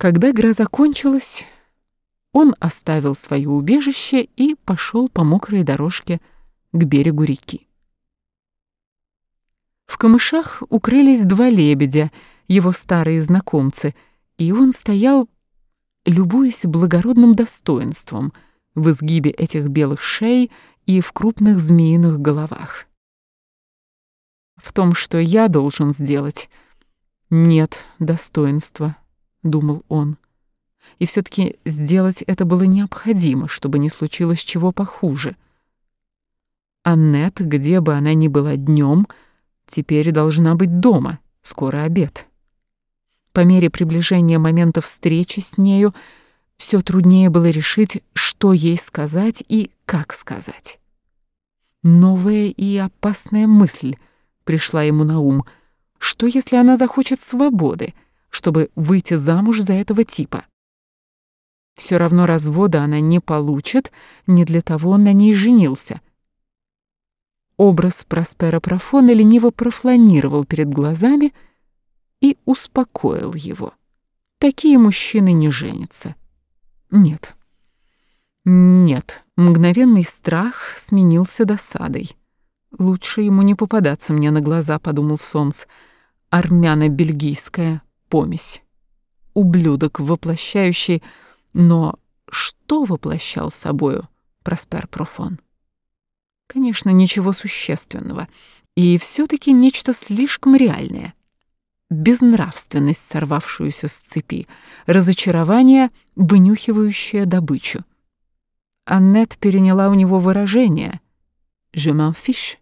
Когда гроза кончилась, он оставил свое убежище и пошел по мокрой дорожке к берегу реки. В камышах укрылись два лебедя, его старые знакомцы, и он стоял, любуясь благородным достоинством в изгибе этих белых шей и в крупных змеиных головах. В том, что я должен сделать, нет достоинства, думал он. И все таки сделать это было необходимо, чтобы не случилось чего похуже. Аннет, где бы она ни была днем, теперь должна быть дома, скоро обед. По мере приближения момента встречи с нею все труднее было решить, что ей сказать и как сказать. Новая и опасная мысль пришла ему на ум. Что, если она захочет свободы, чтобы выйти замуж за этого типа? Все равно развода она не получит, не для того он на ней женился. Образ Проспера Профона лениво профланировал перед глазами и успокоил его. Такие мужчины не женятся. Нет. Нет. Мгновенный страх сменился досадой. Лучше ему не попадаться мне на глаза, подумал Сомс. Армяно-бельгийская помесь. Ублюдок, воплощающий но что воплощал собою Проспер Профон? Конечно, ничего существенного, и все таки нечто слишком реальное. Безнравственность, сорвавшуюся с цепи, разочарование, вынюхивающее добычу. Аннет переняла у него выражение «je m'en fiche».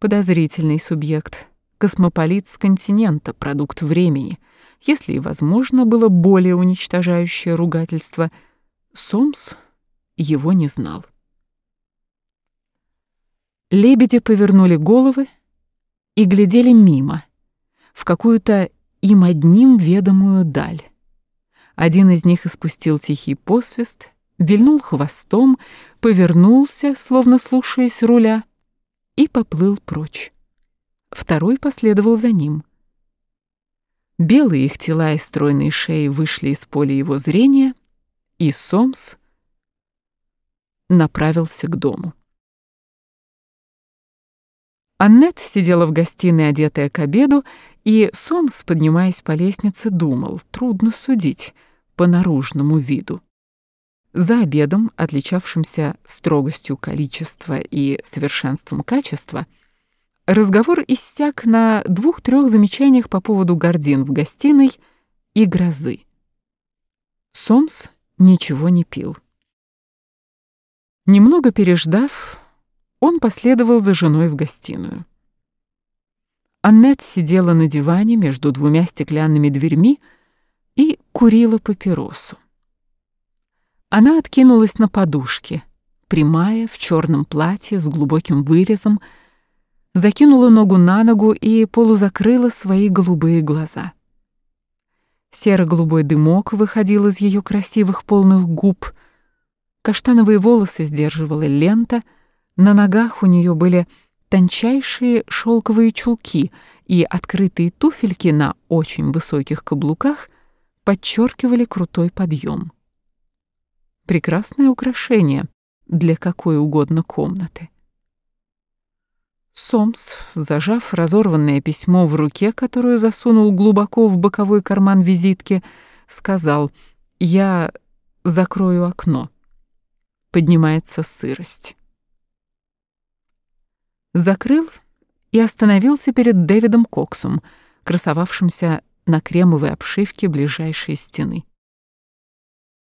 Подозрительный субъект, космополит с континента, продукт времени — если и возможно было более уничтожающее ругательство, Сомс его не знал. Лебеди повернули головы и глядели мимо, в какую-то им одним ведомую даль. Один из них испустил тихий посвист, вильнул хвостом, повернулся, словно слушаясь руля, и поплыл прочь. Второй последовал за ним — Белые их тела и стройные шеи вышли из поля его зрения, и Сомс направился к дому. Аннет сидела в гостиной, одетая к обеду, и Сомс, поднимаясь по лестнице, думал, трудно судить по наружному виду. За обедом, отличавшимся строгостью количества и совершенством качества, Разговор иссяк на двух-трех замечаниях по поводу гордин в гостиной и грозы. Сомс ничего не пил. Немного переждав, он последовал за женой в гостиную. Аннет сидела на диване между двумя стеклянными дверьми и курила папиросу. Она откинулась на подушке, прямая, в черном платье с глубоким вырезом, закинула ногу на ногу и полузакрыла свои голубые глаза. Серо-голубой дымок выходил из ее красивых полных губ. Каштановые волосы сдерживала лента, на ногах у нее были тончайшие шелковые чулки, и открытые туфельки на очень высоких каблуках подчеркивали крутой подъем. Прекрасное украшение для какой угодно комнаты. Сомс, зажав разорванное письмо в руке, которую засунул глубоко в боковой карман визитки, сказал «Я закрою окно». Поднимается сырость. Закрыл и остановился перед Дэвидом Коксом, красовавшимся на кремовой обшивке ближайшей стены.